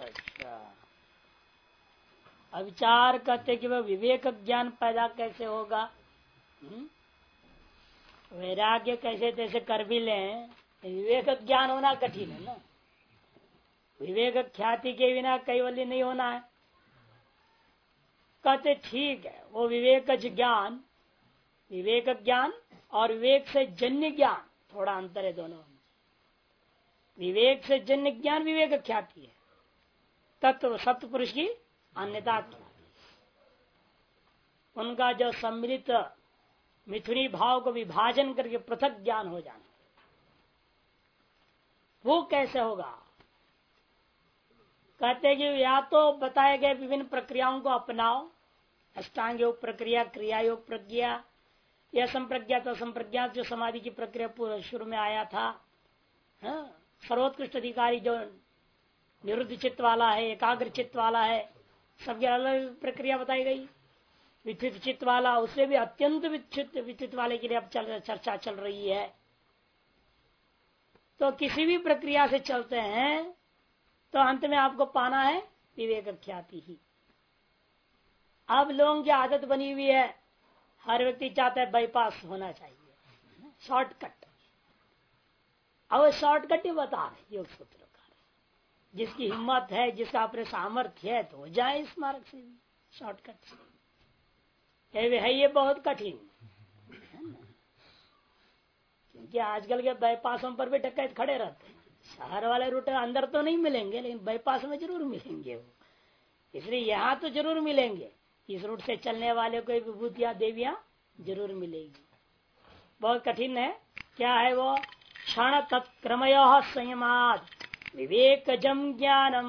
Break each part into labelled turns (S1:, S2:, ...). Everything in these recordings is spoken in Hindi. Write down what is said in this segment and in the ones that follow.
S1: अच्छा। अविचार कहते कि वह विवेक ज्ञान पैदा कैसे होगा? हम्म? वैराग्य कैसे तैसे कर भी ले? विवेक ज्ञान होना कठिन है ना। विवेक ख्याति के बिना कैवल्य नहीं होना है। कहते ठीक है, वो विवेक ज्ञान विवेक ज्ञान और विवेक से जन्य ज्ञान, थोड़ा अंतर है दोनों में। विवेक से जन्य ज्ञान, विवेक ख्याति है। तत्व सत्य पुरुष की अन्यता उनका जो सम्मिलित मिथुनी भाव को विभाजन करके पृथक ज्ञान हो जाना। वो कैसे होगा? कहते कि या तो बताए गए विभिन्न प्रक्रियाओं को अपनाओ अष्टांग योग प्रक्रिया क्रिया योग प्रक्रिया या संप्रज्ञा तो संप्रज्ञा जो समाधि की प्रक्रिया पूरा शुरू में आया था हाँ, सर्वोत्कृष्ट अधिकारी जो निरुद्ध चित्त वाला है एकाग्र चित्त वाला है सबकी अलग प्रक्रिया बताई गई। विचित चित्त वाला, उससे भी अत्यंत विचित विचित वाले के लिए अब चल, चर्चा चल रही है। तो किसी भी प्रक्रिया से चलते हैं तो अंत में आपको पाना है विवेक ख्याति ही। अब लोगों की आदत बनी हुई है, हर व्यक्ति चाहता है बाईपास होना चाहिए शॉर्टकट अब शॉर्टकट ही बता रहे योग सूत्र जिसकी हिम्मत है, जिसका अपने सामर्थ्य है तो जाए इस मार्ग से शॉर्टकट से। है, ये बहुत कठिन। क्योंकि आजकल के बाईपासों पर भी डकैत खड़े रहते हैं। शहर वाले रूट अंदर तो नहीं मिलेंगे, लेकिन बाईपास में ज़रूर मिलेंगे वो। इसलिए यहाँ तो ज़रूर मिलेंगे। इस रूट से चलने वाले को विभूतिया देविया ज़रूर मिलेगी। बहुत कठिन है। क्या है वो? क्षण तत्क्रमय संयमाद विवेक जम ज्ञानम।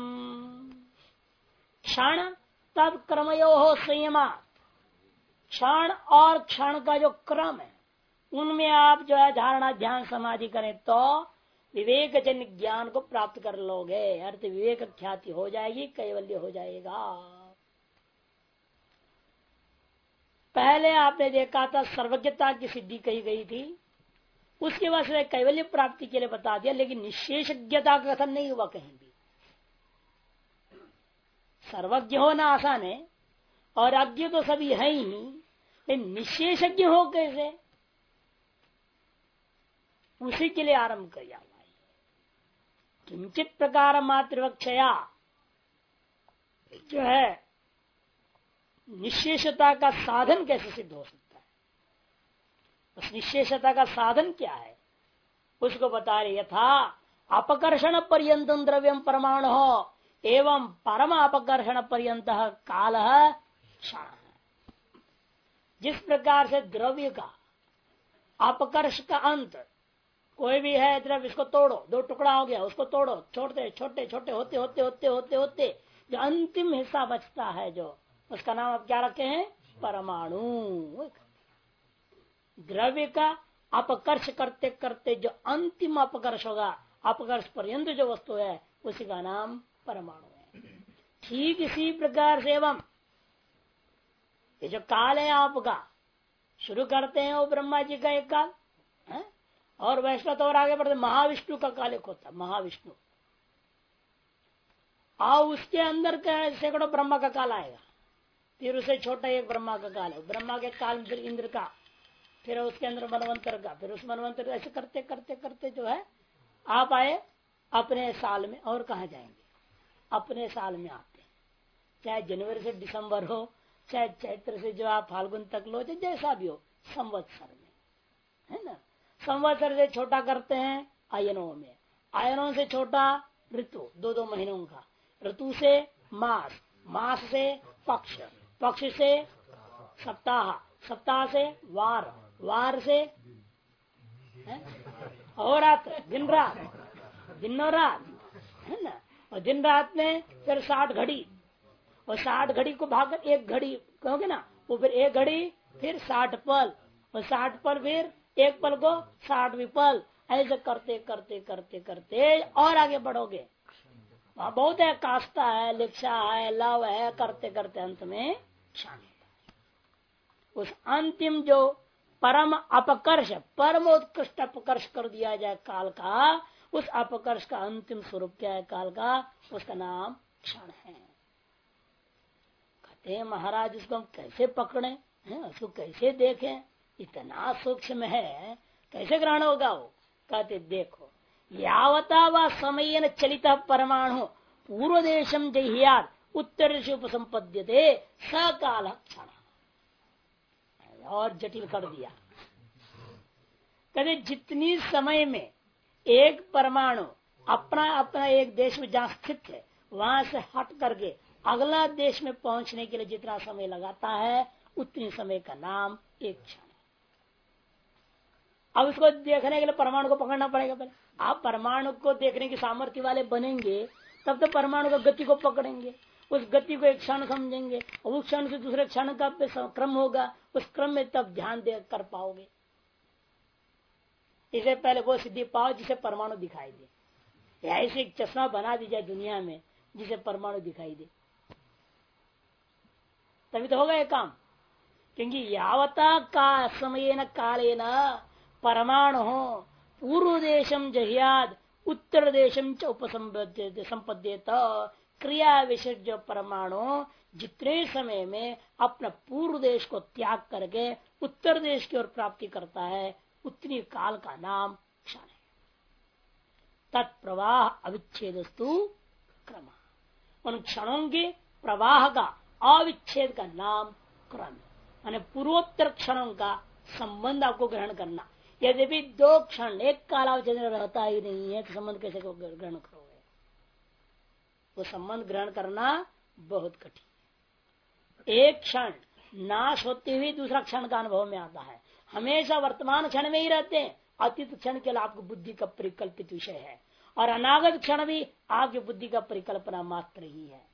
S1: क्षण, तब क्रमयो हो संयमा। क्षण और क्षण का जो क्रम है, उनमें आप जो है धारणा, ध्यान, समाधि करें तो विवेक जन ज्ञान को प्राप्त कर लोगे। अर्थ विवेक ख्याति हो जाएगी, कैवल्य हो जाएगा। पहले आपने देखा था, सर्वज्ञता की सिद्धि कही गई थी। उसके बाद कैवल्य प्राप्ति के लिए बता दिया, लेकिन निशेषज्ञता का कथन नहीं हुआ कहीं भी। सर्वज्ञ होना आसान है, और अज्ञ तो सभी है ही लेकिन निशेषज्ञ हो कैसे? उसी के लिए आरंभ किया हुआ किंचित प्रकार मातृवक्षया जो है निशेषता का साधन कैसे सिद्ध हो सकता उस निशेषता का साधन क्या है? उसको बता रहे यथा अपकर्षण पर्यंत द्रव्यम परमाणु हो एवं परम अपकर्षण पर्यंत काल क्षण। जिस प्रकार से द्रव्य का अपकर्ष का अंत, कोई भी है द्रव्य, इसको तोड़ो, दो टुकड़ा हो गया, उसको तोड़ो, छोड़ते छोटे छोटे होते होते होते होते होते, जो अंतिम हिस्सा बचता है जो, उसका नाम आप क्या रखे हैं? परमाणु। द्रव्य का अपकर्ष करते करते जो अंतिम अपकर्ष होगा, अपकर्ष पर्यंत जो वस्तु है, उसी का नाम परमाणु है। ठीक इसी प्रकार से एवं ये जो काल है आपका, शुरू करते हैं वो ब्रह्मा जी का एक काल, है? और वैष्णव तो और आगे बढ़ते महाविष्णु का काल एक होता महाविष्णु। आओ उसके अंदर सैकड़ों ब्रह्मा का काल आएगा। फिर उसे छोटा एक ब्रह्मा का काल है। ब्रह्मा के काल इंद्र का। फिर उसके अंदर मनवंतर का, फिर उस मनवंतर ऐसे करते करते करते जो है, आप आए, अपने साल में और कहा जाएँगे? अपने साल में आते चाहे जनवरी से दिसंबर हो, चाहे चैत्र से जो आप फाल्गुन तक लो, चाहे जैसा भी हो, संवत्सर में। है ना? संवत्सर से छोटा करते हैं आयनों में। आयनों से छोटा ऋतु दो दो महीनों का। ऋतु से मास मास से पक्ष पक्ष से सप्ताह सप्ताह से वार वार से और रात, दिन रात दिन रात, है ना? और दिन रात में फिर साठ घड़ी, और साठ घड़ी को भाग एक घड़ी, कहोगे ना? वो फिर एक घड़ी, फिर साठ पल, और साठ पल फिर एक पल को साठ पल। ऐसे करते करते करते करते और आगे बढ़ोगे। वहाँ बहुत है, कास्ता है लिप्सा है, लव है, करते करते अंत में क्षण उस अंतिम जो परम अपकर्ष परम उत्कृष्ट अपकर्ष कर दिया जाए काल का, उस अपकर्ष का अंतिम स्वरूप क्या है काल का? उसका नाम क्षण है। कहते हैं महाराज, उसको हम कैसे पकड़े? हैं, उसको कैसे देखें? इतना सूक्ष्म है, कैसे ग्रहण होगा वो? कहते, देखो यावता व समय चलित परमाणु पूर्व देशम जहियात उत्तर से उपसंपद्यते सकाल क्षण। और जटिल कर दिया। कहते जितनी समय में एक परमाणु अपना अपना एक देश में जहाँ स्थित है, वहाँ से हट करके अगला देश में पहुँचने के लिए जितना समय लगाता है, उतनी समय का नाम एक क्षण अब उसको देखने के लिए परमाणु को पकड़ना पड़ेगा पहले। आप परमाणु को देखने की सामर्थ्य वाले बनेंगे, तब तो परमाणु का गति को पकड़ेंगे। उस गति को एक क्षण समझेंगे और उस क्षण से दूसरे क्षण का क्रम होगा, उस क्रम में तब ध्यान दे कर पाओगे। इसे पहले वो सिद्धि पाओ जिसे परमाणु दिखाई दे। ऐसे एक चश्मा बना दी जाए दुनिया में जिसे परमाणु दिखाई दे। तभी तो होगा ये काम। क्योंकि यावता का समय न काले न परमाणु हो, पूर्व देशम जहियाद, उत्तर देशम च उपसंपद्येत क्रिया विशेष जो परमाणु जितने समय में अपना पूर्व देश को त्याग करके उत्तर देश की ओर प्राप्ति करता है, उतनी काल का नाम क्षण है। तत्प्रवाह अविच्छेदस्तु क्रम। उन क्षणों के प्रवाह का, अविच्छेद का नाम क्रम। मान पूर्वोत्तर क्षणों का संबंध आपको ग्रहण करना। यद्यपि दो क्षण, एक कालावधि रहता ही नहीं है तो संबंध कैसे ग्रहण करोगे? वो संबंध ग्रहण करना बहुत कठिन एक क्षण नाश होते हुए दूसरा क्षण का अनुभव में आता है। हमेशा वर्तमान क्षण में ही रहते हैं। अतीत क्षण के लिए आपको बुद्धि का परिकल्पित विषय है। और अनागत क्षण भी आपकी बुद्धि का परिकल्पना मात्र ही है।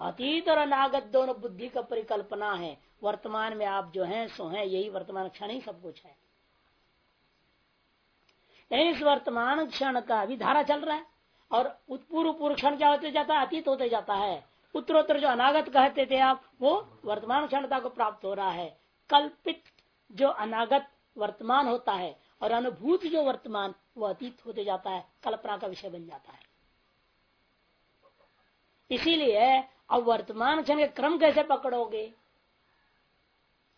S1: अतीत और अनागत दोनों बुद्धि का परिकल्पना है। वर्तमान में आप जो हैं सो हैं यही वर्तमान क्षण ही सब कुछ है। इस वर्तमान क्षण का भी धारा चल रहा है। और पूर्व पूर्व क्षण क्या होते जाता है? अतीत होते जाता है। उत्तरोत्तर जो अनागत कहते थे आप, वो वर्तमान क्षणता को प्राप्त हो रहा है। कल्पित जो अनागत वर्तमान होता है और अनुभूत जो वर्तमान, वो अतीत होते जाता है। कल्पना का विषय बन जाता है। इसीलिए अब वर्तमान क्षण के क्रम कैसे पकड़ोगे?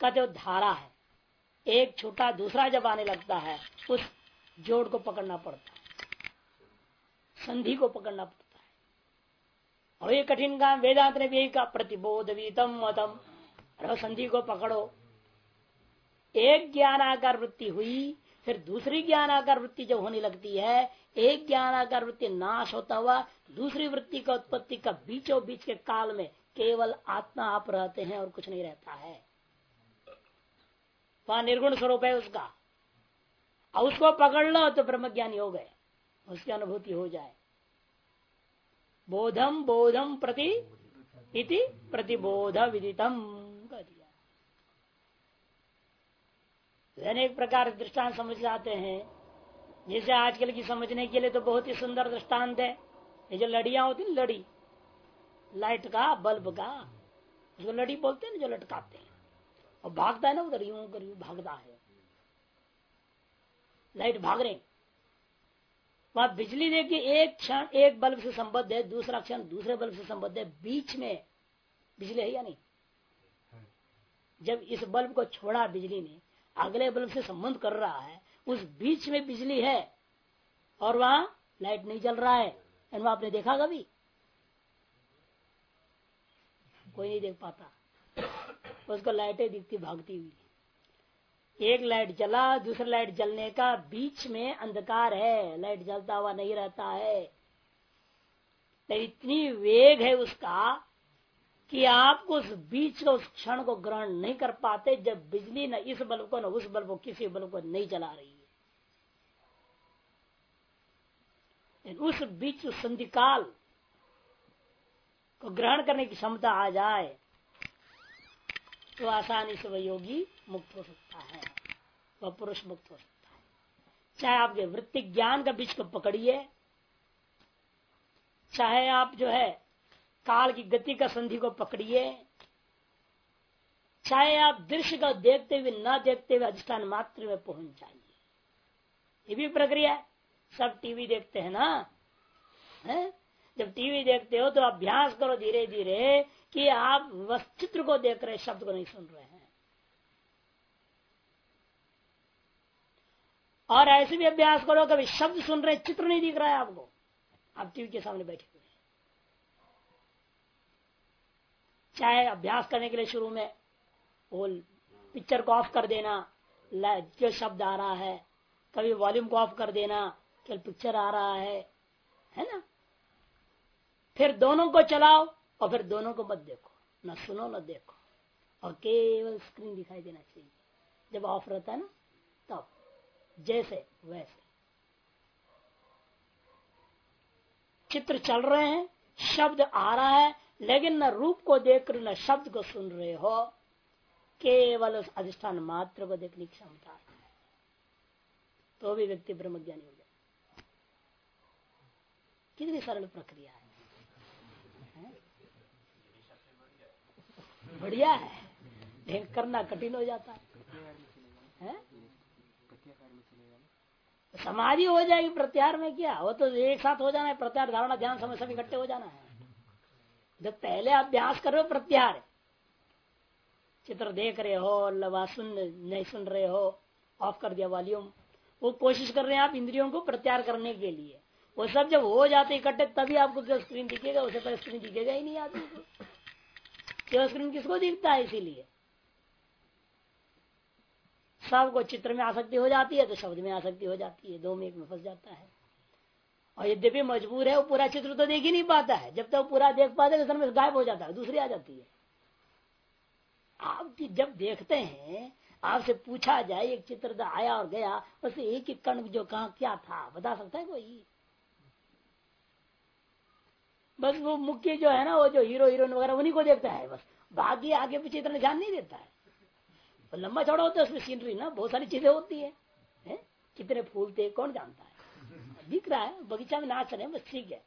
S1: कहते हो धारा है। एक छोटा दूसरा जब आने लगता है, उस जोड़ को पकड़ना पड़ता है। संधि को पकड़ना पड़ता है। और ये कठिन काम वेदांत ने भी यही कहा प्रतिबोध वीतम मतम संधि को पकड़ो। एक ज्ञान आकार वृत्ति हुई, फिर दूसरी ज्ञान आकार वृत्ति जब होने लगती है, एक ज्ञान आकार वृत्ति नाश होता हुआ, दूसरी वृत्ति का उत्पत्ति का बीचों बीच के काल में केवल आत्मा आप रहते हैं और कुछ नहीं रहता है। वहाँ निर्गुण स्वरूप है उसका। और उसको पकड़ लो तो ब्रह्म ज्ञानी हो गए। उसकी अनुभूति हो जाए। बोधम बोधम प्रति इति प्रतिबोध विदितम कर दिया। अनेक प्रकार दृष्टांत समझ जाते हैं। जिसे आजकल की समझने के लिए तो बहुत ही सुंदर दृष्टांत है। ये जो लड़ियाँ होती लड़ी। लाइट का, बल्ब का जो लड़ी बोलते हैं ना, जो लटकाते हैं। और भागता है ना उधर, यूँ कर, यूँ भागता है। लाइट भाग रहे। वहाँ बिजली देखिए एक क्षण एक बल्ब से संबद्ध है, दूसरा क्षण दूसरे बल्ब से संबद्ध है, बीच में बिजली है या नहीं? जब इस बल्ब को छोड़ा बिजली ने, अगले बल्ब से संबंध कर रहा है, उस बीच में बिजली है और वहाँ लाइट नहीं चल रहा है। वहाँ आपने देखा कभी? कोई नहीं देख पाता। उसको लाइटें दिखती, भागती हुई। एक लाइट जला, दूसरा लाइट जलने का बीच में अंधकार है, लाइट जलता हुआ नहीं रहता है। तो इतनी वेग है उसका कि आप उस बीच का, उस क्षण को ग्रहण नहीं कर पाते जब बिजली न इस बल्ब को, न उस बल्ब को, किसी बल्ब को नहीं जला रही है। उस बीच, उस संधिकाल को ग्रहण करने की क्षमता आ जाए तो आसानी से वह योगी मुक्त हो सकता है। वह पुरुष मुक्त हो सकता है। चाहे आपके वृत्ति ज्ञान का बीच को पकड़िए, चाहे आप जो है काल की गति का संधि को पकड़िए, चाहे आप दृश्य को देखते हुए न देखते हुए अधिष्ठान मात्र में पहुँच जाइए। ये भी प्रक्रिया है। सब टीवी देखते हैं ना? है? जब टीवी देखते हो तो अभ्यास करो धीरे धीरे कि आप चित्र को देख रहे, शब्द को नहीं सुन रहे हैं। और ऐसे भी अभ्यास करो, कभी शब्द सुन रहे, चित्र नहीं दिख रहा है आपको। आप टीवी के सामने बैठे हुए चाहे अभ्यास करने के लिए शुरू में वो पिक्चर को ऑफ़ कर देना जो शब्द आ रहा है, कभी वॉल्यूम को ऑफ़ कर देना केवल पिक्चर आ रहा है है ना? फिर दोनों को चलाओ और फिर दोनों को मत देखो। न सुनो, न देखो। और केवल स्क्रीन दिखाई देना चाहिए। जब ऑफ़ रहता है ना, तब। जैसे वैसे। चित्र चल रहे हैं शब्द आ रहा है लेकिन न रूप को देखकर न शब्द को सुन रहे हो। केवल उस अधिष्ठान मात्र को देखने की क्षमता है। तो भी व्यक्ति ब्रह्मज्ञानी हो जाए कितनी सरल प्रक्रिया है, बढ़िया है। लेकिन करना कठिन हो जाता है, है? समाधि हो जाएगी प्रत्यार में क्या? वो तो एक साथ हो जाना है प्रत्यार धारणा ध्यान समय सब इकट्ठे हो जाना है। जब पहले अभ्यास कर रहे हो प्रत्यार चित्र देख रहे हो, लवा सुन, नहीं सुन रहे हो ऑफ़ कर दिया वॉल्यूम वो कोशिश कर रहे हैं आप इंद्रियों को प्रत्यार करने के लिए। वो सब जब हो जाते इकट्ठे, तभी आपको स्क्रीन दिखेगा, उसे पहले स्क्रीन दिखेगा ही नहीं आदमी को। स्क्रीन किसको दिखता है इसीलिए? सबको चित्र में आसक्ति हो जाती है तो शब्द में आसक्ति हो जाती है, दो में एक में फंस जाता है। और यद्यपि मजबूर है, वो पूरा चित्र तो देख ही नहीं पाता है। जब तक तो पूरा देख पाते तो में गायब हो जाता है दूसरी आ जाती है। आप जब देखते हैं, आपसे पूछा जाए, एक चित्र आया और गया उससे एक एक कण जो कहा क्या था, बता सकता है कोई? बस वो मुख्य जो है ना, वो जो हीरो, हीरोइन वगैरह, उन्हीं को देखता है बस। बाकी आगे पीछे इतना ध्यान नहीं देता है। तो लंबा चौड़ा होता है उसमें सीनरी ना बहुत सारी चीज़ें होती है, है? कितने फूल थे कौन जानता है? दिख रहा है बगीचा में नाच रहे बस ठीक है।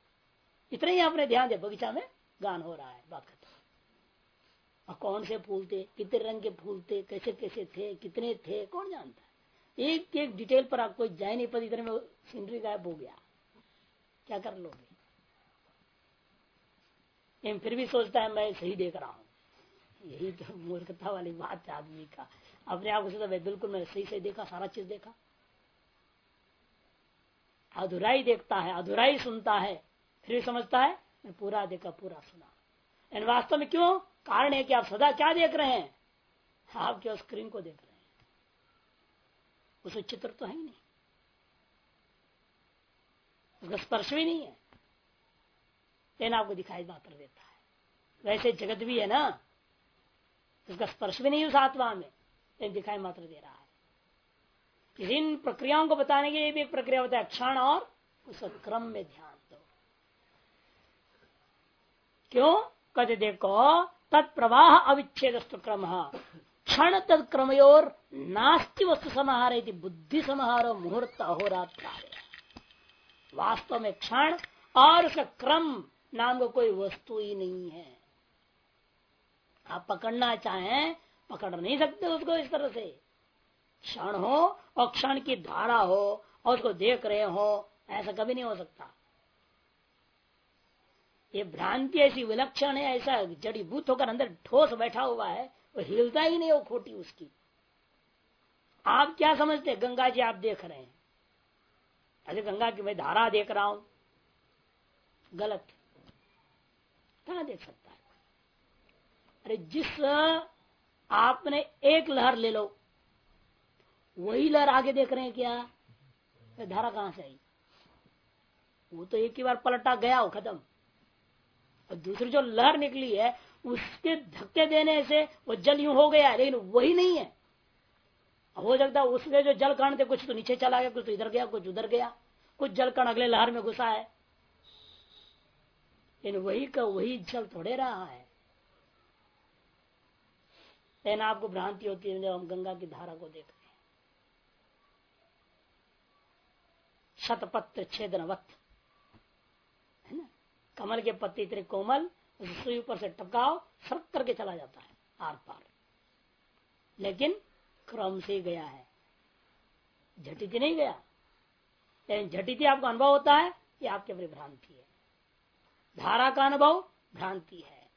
S1: इतने ही आपने ध्यान दिया बगीचा में गान हो रहा है बात और कौन से फूल थे कितने रंग के फूल थे कैसे कैसे थे कितने थे कौन जानता है? एक एक डिटेल पर आपको जाए नहीं पता इतने में सीनरी गायब हो गया। क्या कर लोगे? फिर भी सोचता है मैं सही देख रहा हूँ। यही तो मूर्खता वाली बात है आदमी का अपने आप को सोचा बिल्कुल, मैंने सही सही देखा, सारा चीज़ देखा। अधुराई देखता है, अधुराई सुनता है, फिर समझता है, मैं पूरा देखा, पूरा सुना। वास्तव में क्यों? कारण है कि आप सदा क्या देख रहे हैं? आप क्यों स्क्रीन को देख रहे हैं? उसमें चित्र तो है ही नहीं। उसका स्पर्श भी नहीं है। लेकिन आपको दिखाई मात्र देता है। वैसे जगत भी है ना। उसका स्पर्श भी नहीं उस आत्मा में। लेकिन दिखाई मात्र दे रहा है। इन प्रक्रियाओं को बताने के लिए भी एक प्रक्रिया होता है क्षण और उस क्रम में ध्यान दो। क्यों? कहते देखो, तत्प्रवाह अविच्छेद क्रम। क्षण तत्क्रमयोर नास्ति वस्तु समाहार बुद्धि समाहार मुहूर्त अहोरात्र। वास्तव में क्षण और उसका क्रम नाम को कोई वस्तु ही नहीं है। आप पकड़ना चाहें, पकड़ नहीं सकते उसको इस तरह से। क्षण हो और क्षण की धारा हो और उसको देख रहे हो, ऐसा कभी नहीं हो सकता। ये भ्रांति ऐसी विलक्षण है, ऐसा जड़ी भूत होकर अंदर ठोस बैठा हुआ है, वो हिलता ही नहीं वो खोटी उसकी। आप क्या समझते गंगा जी, आप देख रहे हैं। अरे गंगा की मैं धारा देख रहा हूँ। गलत। कहा देख सकता अरे जिस आपने एक लहर ले लो, वही लहर आगे देख रहे हैं क्या? धारा कहाँ से आई? वो तो एक ही बार पलटा गया हो, खत्म। और दूसरी जो लहर निकली है, उसके धक्के देने से वो जल यूँ हो गया, लेकिन वही नहीं है। हो सकता है उसमें जो जल कण थे, कुछ तो नीचे चला गया, कुछ तो इधर गया, कुछ उधर गया, कुछ जल कण अगले लहर में घुसा है। लेकिन वही का वही जल थोड़े रहा है। लेकिन आपको भ्रांति होती है जब हम गंगा की धारा को देखते हैं। शतपत्र छेदनवत। है ना? कमल के पत्ते इतने कोमल, उस ऊपर से टपकाओ सरक करके चला जाता है, आर पार। लेकिन क्रम से गया है। झटिति नहीं गया। लेकिन झटिति आपको अनुभव होता है, ये आपके अपनी भ्रांति है। धारा का अनुभव भ्रांति है।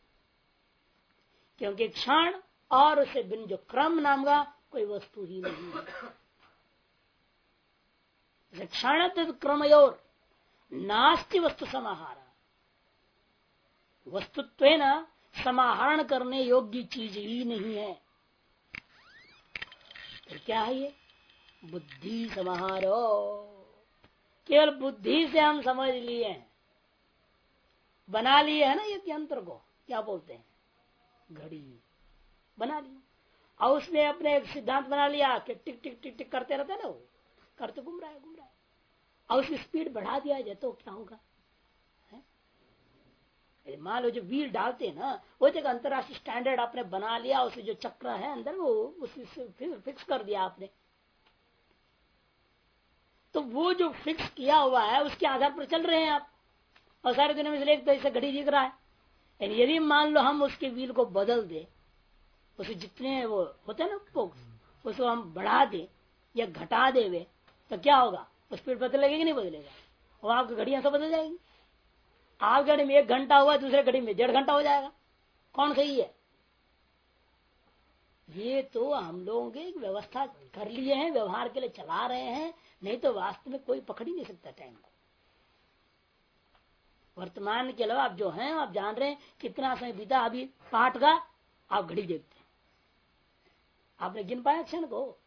S1: क्योंकि क्षण और उसे बिन जो क्रम नाम का कोई वस्तु ही नहीं है। क्षण क्रमयोर, नास्ति वस्तु समाहार। वस्तुत्व न समाहरण करने योग्य चीज़ ही नहीं है। फिर क्या है ये? बुद्धि समाहारो। केवल बुद्धि से हम समझ लिए हैं। बना लिए है ना ये यंत्र को, क्या बोलते हैं? घड़ी। बना लिया। और उसने अपने एक सिद्धांत बना लिया कि टिक टिक टिक टिक करते रहते ना वो। करते घूम रहा है, घूम रहा है। और उसकी स्पीड बढ़ा दिया जाए तो क्या होगा? मान लो जो व्हील डालते हैं ना, वो एक अंतरराष्ट्रीय स्टैंडर्ड आपने बना लिया उसे जो चक्र है अंदर वो, उसी फिक्स कर दिया आपने। तो वो जो फिक्स किया हुआ है, उसके आधार पर चल रहे हैं आप। और सारे दुनिया में एक तरह से घड़ी दिख रहा है। यदि मान लो हम उसके व्हील को बदल दे उसे जितने वो होते हैं ना पोक्स उसको हम बढ़ा दे या घटा दे वे तो क्या होगा? स्पीड बदलेगी कि नहीं बदलेगा? वो आपकी घड़ियाँ सब बदल जाएगी। आप घड़ी में एक घंटा हुआ, दूसरे घड़ी में डेढ़ घंटा हो जाएगा। कौन सही है? ये तो हम लोगों की व्यवस्था कर लिए हैं, व्यवहार के लिए चला रहे हैं, नहीं तो वास्तव में कोई पकड़ ही नहीं सकता टाइम को। वर्तमान के अलावा आप जो हैं, आप जान रहे हैं कितना समय बीता, अभी पाठ का, आप घड़ी देखते आपने गिन पाया क्षण को?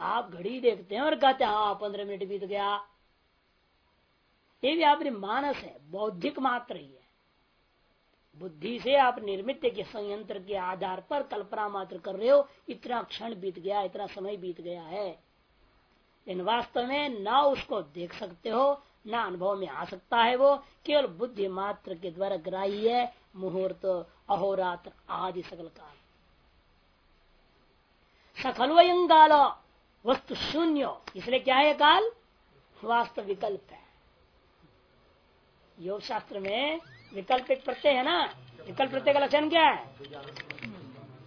S1: आप घड़ी देखते हैं और कहते हैं हाँ पंद्रह मिनट बीत गया। ये भी आपने मानस है, बौद्धिक मात्र ही है। बुद्धि से आप निर्मित के संयंत्र के आधार पर कल्पना मात्र कर रहे हो, इतना क्षण बीत गया, इतना समय बीत गया है। इन वास्तव में ना उसको देख सकते हो, न अनुभव में आ सकता है वो, केवल बुद्धि मात्र के द्वारा ग्राही है, मुहूर्त, अहोरात्र, आदि सकल काल। सकलवयंगाल वस्तु शून्य। इसलिए क्या है काल? वास्तव विकल्प है। योग शास्त्र में विकल्प एक प्रत्यय है ना? विकल्प प्रत्यय का लक्षण क्या है?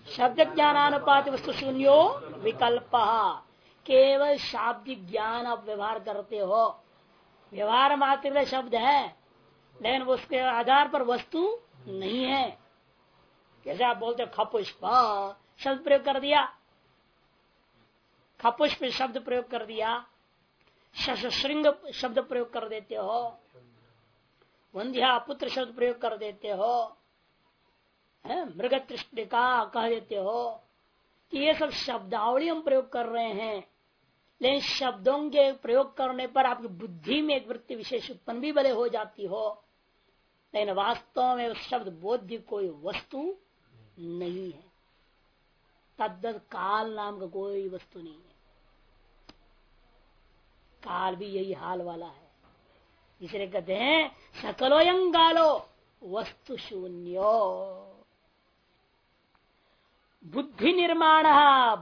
S1: शब्द ज्ञानानुपात वस्तु शून्यो विकल्प। केवल शाब्दिक ज्ञान आप व्यवहार करते हो। व्यवहार मात्र शब्द है, लेकिन उसके आधार पर वस्तु नहीं है। जैसे आप बोलते खपुष्प शब्द प्रयोग कर दिया। खपुष्प शब्द प्रयोग कर दिया शशृंग शब्द प्रयोग कर देते हो, वंध्या पुत्र शब्द प्रयोग कर देते हो मृग तृष्टिका कह देते हो कि ये सब शब्दावली हम प्रयोग कर रहे हैं। लेकिन शब्दों के प्रयोग करने पर आपकी बुद्धि में एक वृत्ति विशेष उत्पन्न भी भले हो जाती हो। लेकिन वास्तव में उस शब्द बोध्य कोई वस्तु नहीं है। तद्दत काल नाम का कोई वस्तु नहीं है। काल भी यही हाल वाला है। इसलिए कहते हैं सकलोयंगालो वस्तु शून्यो। बुद्धि निर्माण,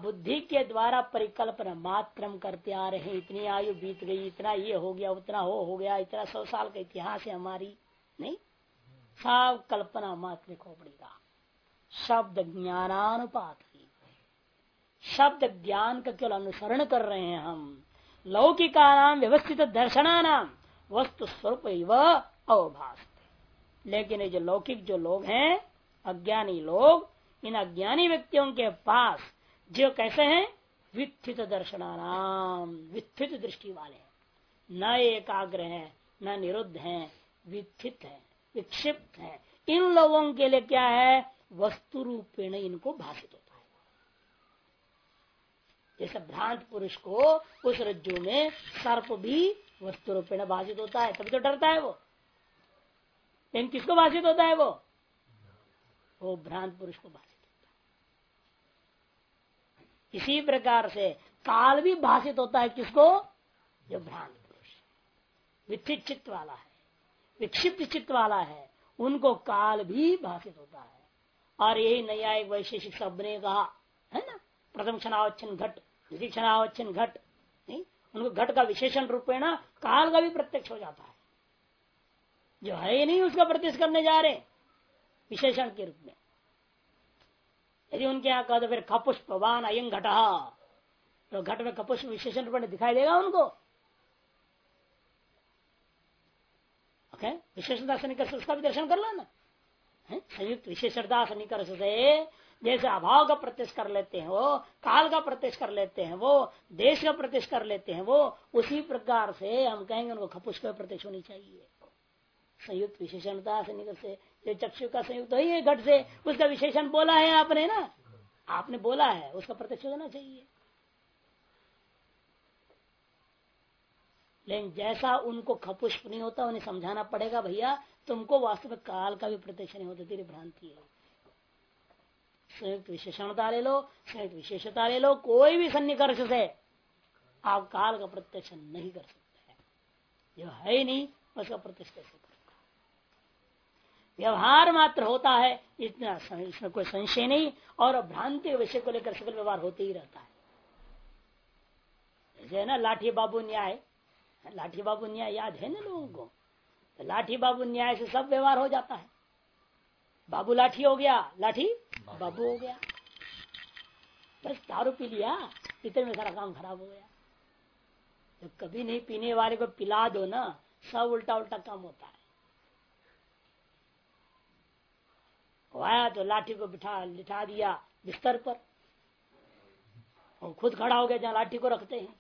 S1: बुद्धि के द्वारा परिकल्पना मात्रम करते आ रहे हैं। इतनी आयु बीत गई, इतना ये हो गया, उतना हो हो गया, इतना सौ साल का इतिहास है हमारी। नहीं सब कल्पना मात्र खोपड़ेगा शब्द ज्ञानानुपात शब्द ज्ञान का केवल अनुसरण कर रहे हैं हम। लौकिका नाम व्यवस्थित दर्शना नाम वस्तु स्वरूप अवभाष लेकिन ये जो लौकिक जो लोग हैं, अज्ञानी लोग, इन अज्ञानी व्यक्तियों के पास जो कैसे हैं? वित्थित दर्शनाराम वित्थित दृष्टि वाले न एकाग्र है, न निरुद्ध है, वित्थित है, विक्षिप्त है। इन लोगों के लिए क्या है? वस्तु रूपेण इनको भाषित होता जैसे भ्रांत पुरुष को उस रज्जु में सर्प भी वस्तु रूपेण भाषित होता है, तभी तो डरता है वो। लेकिन किसको भाषित होता है वो? वो भ्रांत पुरुष को भाषित होता है। इसी प्रकार से काल भी भाषित होता है किसको? जो भ्रांत पुरुष। विक्षित चित्त वाला है। विक्षिप्त चित्त वाला है। उनको काल भी भाषित होता है। और यही नया एक वैशेषिक शब्द ने कहा, है ना? प्रथम क्षणावच्छन घट। द्वितीय क्षणावच्छन घट, नहीं? उनको घट का विशेषण रूपेण काल का भी प्रत्यक्ष हो जाता है। जो है ही नहीं, उसका प्रत्यक्ष करने जा रहे विशेषण के रूप में। यदि उनके यहाँ कहा तो फिर खपुष्पवान अयंग घटा तो घट में कपुष्प विशेषण रूप में दिखाई देगा उनको। ओके? विशेषता सन्निकर्ष उसका भी दर्शन कर लो ना संयुक्त सन्निकर्ष से जैसे अभाव का प्रत्यक्ष कर लेते हैं वो, काल का प्रत्यक्ष कर लेते हैं वो, देश का प्रत्यक्ष कर लेते हैं वो, उसी प्रकार से हम कहेंगे उनको खपुष का प्रत्यक्ष होनी चाहिए। संयुक्त विशेषणता से निकल से, जो चक्षु का संयुक्त ही घट से, उसका विशेषण बोला है आपने ना? आपने बोला है, उसका प्रत्यक्ष होना चाहिए। लेकिन जैसा उनको खपुष्प नहीं होता, उन्हें समझाना पड़ेगा, भैया, तुमको वास्तव में काल का भी प्रत्यक्ष नहीं होता, तेरी भ्रांति है। संयुक्त विशेषणता ले लो संयुक्त विशेषता ले लो, कोई भी सन्निकर्ष से आप काल का प्रत्यक्ष नहीं कर सकते हैं। जो है ही नहीं उसका प्रत्यक्ष कैसे कर व्यवहार मात्र होता है, इतना इसमें कोई संशय नहीं, और भ्रांति विषय को लेकर सकल व्यवहार होते ही रहता है। जैसे ना, लाठी बाबू न्याय। लाठी बाबू न्याय याद है ना लोगों को? तो लाठी बाबू न्याय से सब व्यवहार हो जाता है। बाबू लाठी हो गया। लाठी? बाबू हो गया। बस दारू पी लिया। इतने में सारा काम खराब हो गया। जब कभी नहीं पीने वाले को पिला दो ना, सब उल्टा उल्टा काम होता है। आया तो लाठी को बिठा लिठा दिया बिस्तर पर। और खुद खड़ा हो गया, जहाँ लाठी को रखते हैं।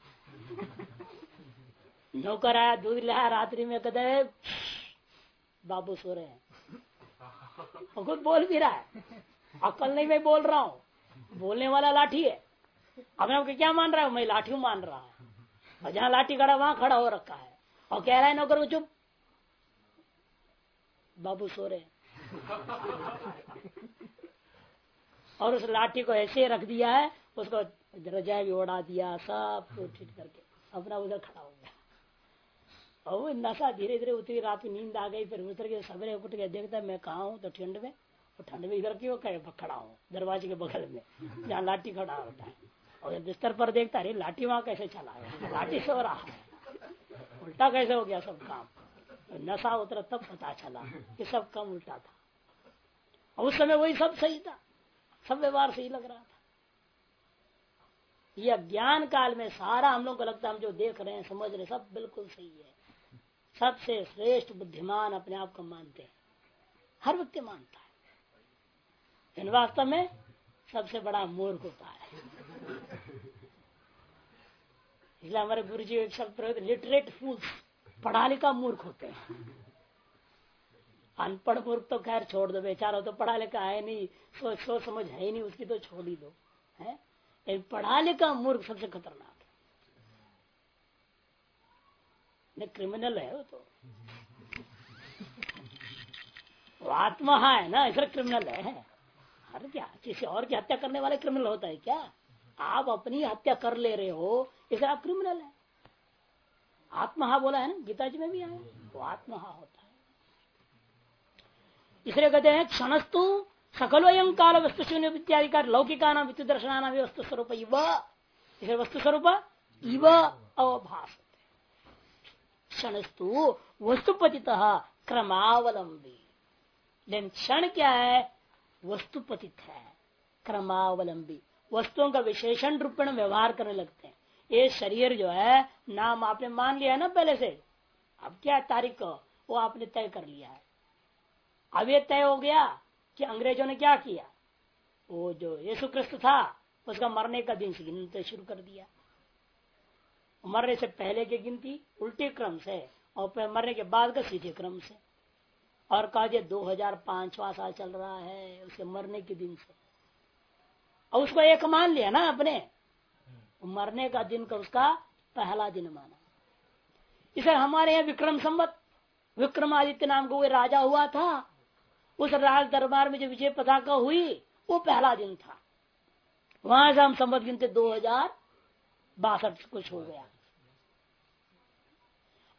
S1: नौकर आया, दूध लाया, रात्रि में कहते बाबू सो रहे हैं। और खुद बोल भी रहा है। अकल नहीं मैं बोल रहा हूँ। बोलने वाला लाठी है। अपने आपको क्या मान रहा है? मैं लाठी मान रहा हूँ। और जहाँ लाठी खड़ा, वहाँ खड़ा हो रखा है। और कह रहा है, नौकर वो चुप। बाबू सो रहे और उस लाठी को ऐसे रख दिया है, उसको रजाई भी उड़ा दिया, सब ठीक करके। अपना उधर खड़ा हो गया। और नशा धीरे धीरे उतरी, रात की नींद आ गई, फिर उतर के सवेरे उठ के देखता मैं कहा हूँ तो ठंड में, और ठंड में इधर क्यों खड़ा हूँ, दरवाजे के बगल में, जहाँ लाठी खड़ा होता है। और बिस्तर पर देखता, अरे, लाठी वहाँ कैसे चला है? लाठी सो रहा है। उल्टा कैसे हो गया सब काम? नशा उतरा, तब पता चला कि सब काम उल्टा था। उस समय वही सब सही था, सब व्यवहार सही लग रहा था। यह ज्ञान काल में सारा हम लोग को लगता है, हम जो देख रहे हैं, समझ रहे हैं, सब बिल्कुल सही है। सबसे श्रेष्ठ बुद्धिमान अपने आप को मानते हैं। हर व्यक्ति मानता है। इन वास्तव में सबसे बड़ा मूर्ख होता है। इसलिए हमारे गुरु जी एक शब्द प्रयोग लिटरेट फूल्स पढ़ा लिखा मूर्ख होते हैं। अनपढ़ मूर्ख तो खैर छोड़ दो, बेचारा तो पढ़ा लिखा है नहीं, सोच सोच समझ है ही नहीं, उसकी तो छोड़ ही दो, है? पढ़ा लिखा मूर्ख सबसे खतरनाक। है क्रिमिनल है वो तो। वो आत्मा है ना, इधर क्रिमिनल है। अरे क्या, किसी और की हत्या करने वाले क्रिमिनल होता है क्या? आप अपनी हत्या कर ले रहे हो इसे आप क्रिमिनल है। आत्महा बोला है ना गीता जी में भी आया वो आत्महा होता है। इसलिए कहते हैं, क्षणस्तु सकलोयम काल वस्तु शून्य इत्यादि का लौकिका नाम विद्युत दर्शना वस्तु स्वरूप इव। इसे वस्तु स्वरूप इव अवभाष क्षणस्तु वस्तुपति क्रमावलंबी। लेकिन क्षण क्या है? वस्तुपतित है, क्रमावलंबी। वस्तुओं का विशेषण रूप में व्यवहार करने लगते हैं। ये शरीर जो है, नाम आपने मान लिया है ना पहले से? अब क्या तारीख वो आपने तय कर लिया है। अब ये तय हो गया कि अंग्रेज़ों ने क्या किया? वो जो यीशु क्रिस्त था, उसका मरने का दिन से गिनते शुरू कर दिया। मरने से पहले की गिनती उल्टे क्रम से और मरने के बाद का सीधे क्रम से और कहा दो 2005वां साल चल रहा है उसके मरने के दिन से। और उसको एक मान लिया ना अपने? मरने का दिन का उसका पहला दिन माना। इसे हमारे यहाँ विक्रम संबत विक्रमादित्य नाम का वो राजा हुआ था। उस राज दरबार में जो विजय पताका हुई वो पहला दिन था। वहाँ से हम संबत गिनते दो हज़ार बासठ कुछ हो गया।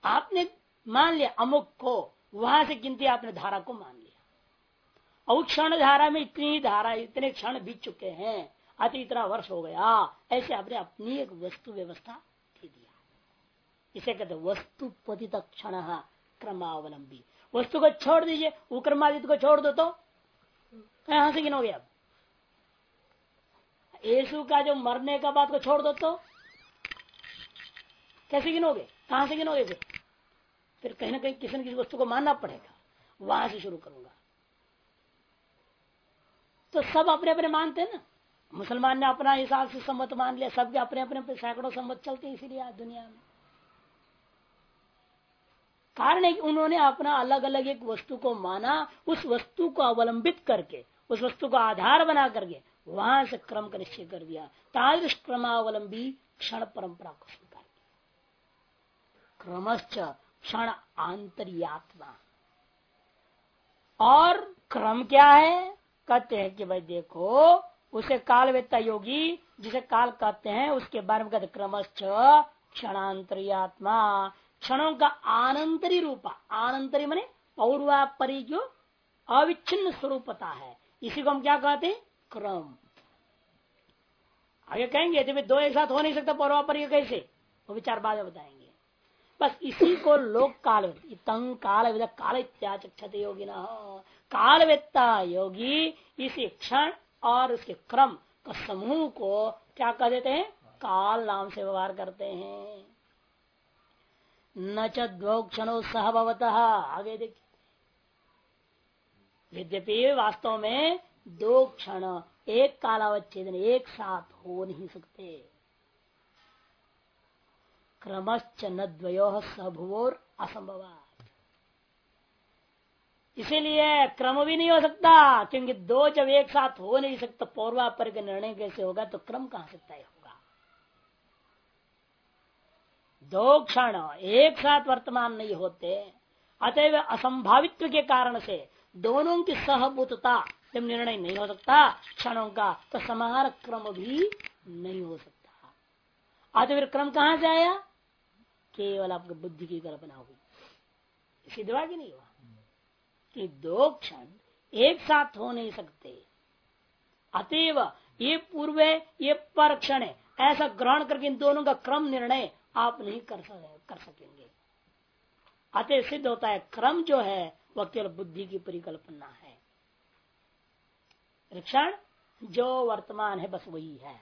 S1: आपने मान लिया अमुक को, वहाँ से गिनती आपने धारा को मान लिया। और क्षण धारा में इतनी धारा, इतने क्षण बीत चुके हैं अति इतना वर्ष हो गया, ऐसे आपने अपनी एक वस्तु व्यवस्था दे दिया। इसे कहते वस्तु पतित क्षण क्रमावलंबी। वस्तु को छोड़ दीजिए उक्रमादित्य को छोड़ दो तो कहाँ से गिनोगे अब यीशु का जो मरने का बात को छोड़ दो तो? कैसे गिनोगे? कहाँ से गिनोगे फिर? फिर कहीं ना कहीं किसी न किसी वस्तु को मानना पड़ेगा। वहाँ से शुरू करूँगा। तो सब अपने अपने मानते हैं ना? मुसलमान ने अपना हिसाब से सम्मत मान लिया सबके अपने अपने सैकड़ों सम्मत चलते हैं इसीलिए आज दुनिया में। कारण है कि उन्होंने अपना अलग अलग एक वस्तु को माना, उस वस्तु को अवलंबित करके, उस वस्तु को आधार बना करके, वहाँ से क्रम का निश्चय कर दिया। तादृश क्रमावलंबी क्षण परंपरा को क्रमश्च क्षण आंतरियात्मा। और क्रम क्या है? कहते हैं कि भाई देखो, उसे काल वेत्ता योगी, जिसे काल कहते हैं, उसके बारे में कहते क्रमश्च क्षणांतरियात्मा। क्षणों का आनंतरी रूपा, आनंतरी मने पौर्वापरी जो अविच्छिन्न स्वरूपता है। इसी को हम क्या कहते हैं? क्रम। आगे कहेंगे, यदि दो एक साथ हो नहीं सकता पौर्वापरी कैसे? वो विचार बाद में बताएँगे। बस इसी को लोक काल तंग काल विद काल इत्याचक्षत योगी न योगी, इसी क्षण और उसके क्रम, का समूह को क्या कह देते हैं? काल नाम से व्यवहार करते हैं। न चो क्षणों सहभवत आगे देखिए। यद्यपि वास्तव में दो क्षण, एक कालावच्छेदन, एक साथ हो नहीं सकते। क्रमश्च न द्वयो सभुवोर असंभव इसीलिए क्रम भी नहीं हो सकता, क्योंकि दो जब एक साथ हो नहीं सकता पौर्वा पर निर्णय कैसे होगा तो क्रम कहाँ से तय होगा? दो क्षण एक साथ वर्तमान नहीं होते, अतएव असंभावित्व के कारण से दोनों की सहभूतता जब निर्णय नहीं हो सकता, क्षणों का तो समार क्रम भी नहीं हो सकता। अतः क्रम कहाँ से आया? केवल आपकी बुद्धि की कल्पना हुई सिद्ध हुआ कि नहीं हुआ। कि दो क्षण एक साथ हो नहीं सकते। अतएव ये पूर्व है, ये पर क्षण है। ऐसा ग्रहण करके इन दोनों का क्रम निर्णय आप नहीं कर कर सकेंगे। अतः सिद्ध होता है, क्रम जो है, वह केवल बुद्धि की परिकल्पना है। क्षण जो वर्तमान है, बस वही है।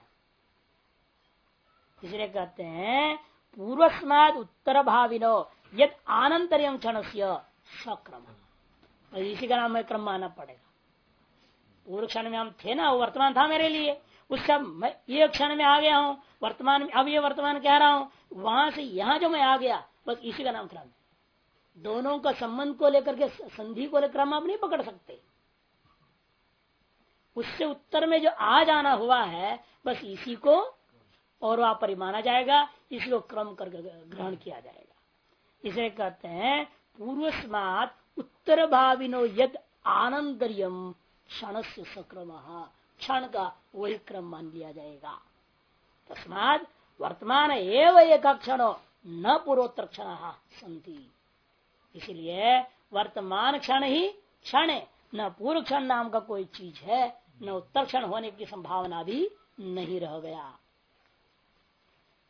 S1: इसलिए कहते हैं पूर्वस्माद उत्तर भाविनो यद आनंतरियम क्षण से सक्रम। इसी का नाम है क्रम मानना पड़ेगा। पूर्व क्षण में हम थे ना वर्तमान था मेरे लिए। उस सब मैं ये क्षण में आ गया हूँ, वर्तमान में अब ये वर्तमान कह रहा हूँ, वहाँ से यहाँ जो मैं आ गया, बस इसी का नाम क्रम दोनों का संबंध को लेकर के संधि को लेकर क्रम आप नहीं पकड़ सकते। उससे उत्तर में जो आ जाना हुआ है, बस इसी को और वहाँ पर माना जाएगा इसी को क्रम कर ग्रहण किया जाएगा। इसे कहते हैं पूर्व स्मात उत्तर भाविनो यद आनंदरियम क्षण से सक्रम। क्षण का वही क्रम मान लिया जाएगा। तस्मात वर्तमान एवं एक क्षण, न पूर्वोत्तर क्षण संति इसलिए वर्तमान क्षण ही क्षण न पूर्व क्षण नाम का कोई चीज़ है, न उत्तर क्षण होने की संभावना भी नहीं रह गया।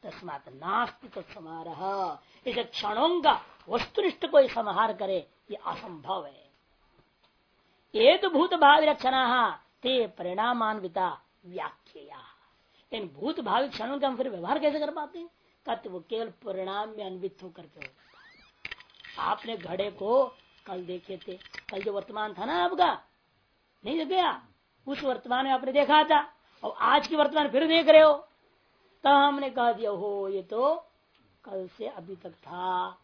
S1: तस्मात नास्तिक समारोह इसे क्षणों का वस्तुनिष्ठ कोई समाहार करे, ये असंभव है। एक भूत भाव लक्षणा ते परिणामान्विता व्याख्या इन भूत भावी क्षणों का हम फिर व्यवहार कैसे कर पाते हैं? कहते वो केवल परिणाम में अन्वित होकर के आपने घड़े को कल देखे थे। कल जो वर्तमान था ना आपका, नहीं गया? उस वर्तमान में आपने देखा था। और आज की वर्तमान फिर देख रहे हो। तब हमने कह दिया हो ये तो कल से अभी तक था।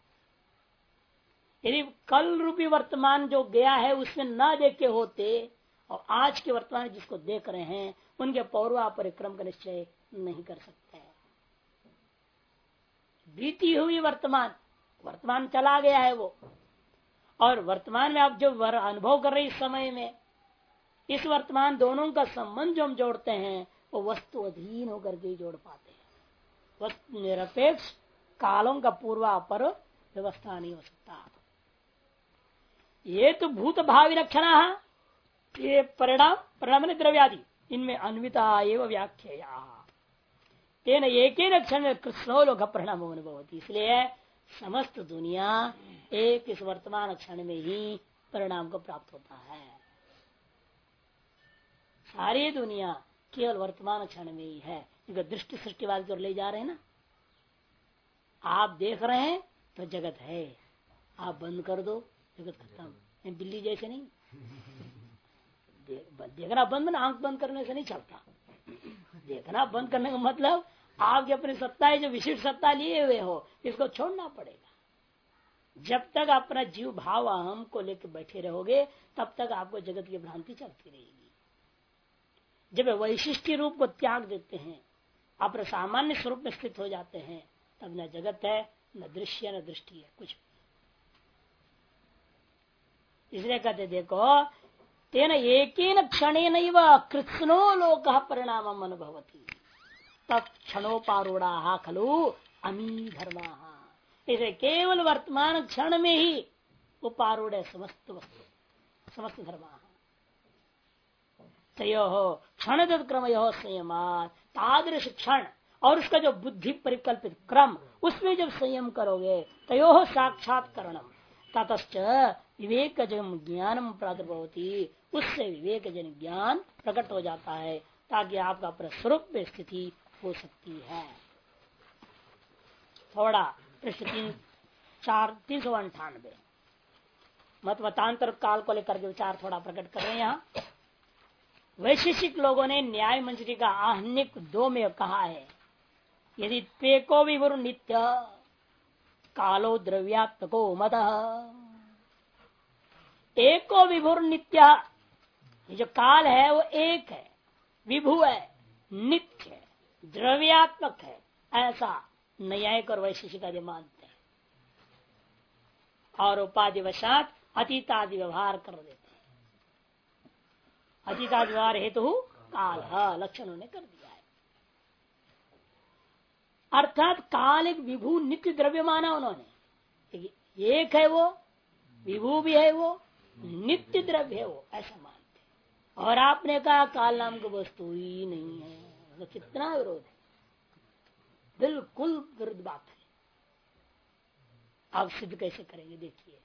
S1: यदि कल रूपी वर्तमान जो गया है, उसमें न देखे होते, और आज के वर्तमान जिसको देख रहे हैं, उनके पौरवा परिक्रम का निश्चय नहीं कर सकते। बीती हुई वर्तमान वर्तमान चला गया है वो। और वर्तमान में आप जो अनुभव कर रहे इस समय में, इस वर्तमान दोनों का संबंध जो हम जोड़ते हैं वो वस्तु अधीन होकर के जोड़ पाते हैं। वस्तु निरपेक्ष कालों का पूर्वा पर व्यवस्था नहीं हो सकता। ये तो भूत भावी लक्षण ये परिणाम परिणाम द्रव्यादि। इनमें अन्विता एवं व्याख्या तेन एक लक्षण में कृष्णो लोग परिणाम अनुभवती। इसलिए समस्त दुनिया एक इस वर्तमान क्षण में ही परिणाम को प्राप्त होता है। सारी दुनिया केवल वर्तमान क्षण में ही है। क्योंकि दृष्टि सृष्टि वाले जो ले जा रहे हैं ना। आप देख रहे हैं तो जगत है। आप बंद कर दो, जगत खत्म। बिल्ली जैसे नहीं। देखना बंद ना, आँख बंद करने से नहीं चलता। देखना बंद करने का मतलब आप जो अपनी सत्ता है, जो विशिष्ट सत्ता लिए हुए हो, इसको छोड़ना पड़ेगा। जब तक अपना जीव भाव अहम को लेकर बैठे रहोगे, तब तक आपको जगत की भ्रांति चलती रहेगी। जब वैशिष्ट रूप को त्याग देते हैं अपने सामान्य स्वरूप में स्थित हो जाते हैं, तब न जगत है, न दृश्य, न दृष्टि है, कुछ इसलिए कहते, देखो, तेन एक क्षण कृत्नो लोक परिणाम अनुभवती। तब क्षणोपारूढ़ा खलु अमी धर्मा इसे केवल वर्तमान क्षण में ही उपारूढ़ समस्त वस्तु, समस्त धर्म। तयो क्षण तत्क्रम यो संयम तादृश क्षण और उसका जो बुद्धि परिकल्पित क्रम, उसमें जब संयम करोगे, तयो साक्षात्करणम। ततश्च विवेक जन ज्ञानम प्रादुर्भवती, उससे विवेक जन ज्ञान प्रकट हो जाता है, ताकि आपका प्रस्वरूप में स्थिति हो सकती है। थोड़ा पृष्ठ तीन, चार, तीन सौ अंठानबे मत मतांतर काल को लेकर के विचार थोड़ा प्रकट कर रहे हैं यहाँ। वैशेषिक लोगों ने न्याय मंजरी का आहनिक दो में कहा है। यदि पेको विभुर नित्य कालो द्रव्यात्मको मत। एको विभुर नित्य जो काल है, वो एक है, विभु है, नित्य है, द्रव्यात्मक है, ऐसा न्यायिक और वैशेषिक आदि मानते हैं। और उपाधि वशात अतीतादि व्यवहार कर देते व्यवहार हेतु तो काल। लक्षण उन्होंने कर दिया है। अर्थात काल एक विभू नित्य द्रव्य माना उन्होंने एक है वो, विभू भी है वो, नित्य द्रव्य है वो, ऐसा मानते और आपने कहा काल नाम की वस्तु ही नहीं है। तो कितना विरोध है। बिल्कुल विरुद्ध बात है। आप सिद्ध कैसे करेंगे? देखिए,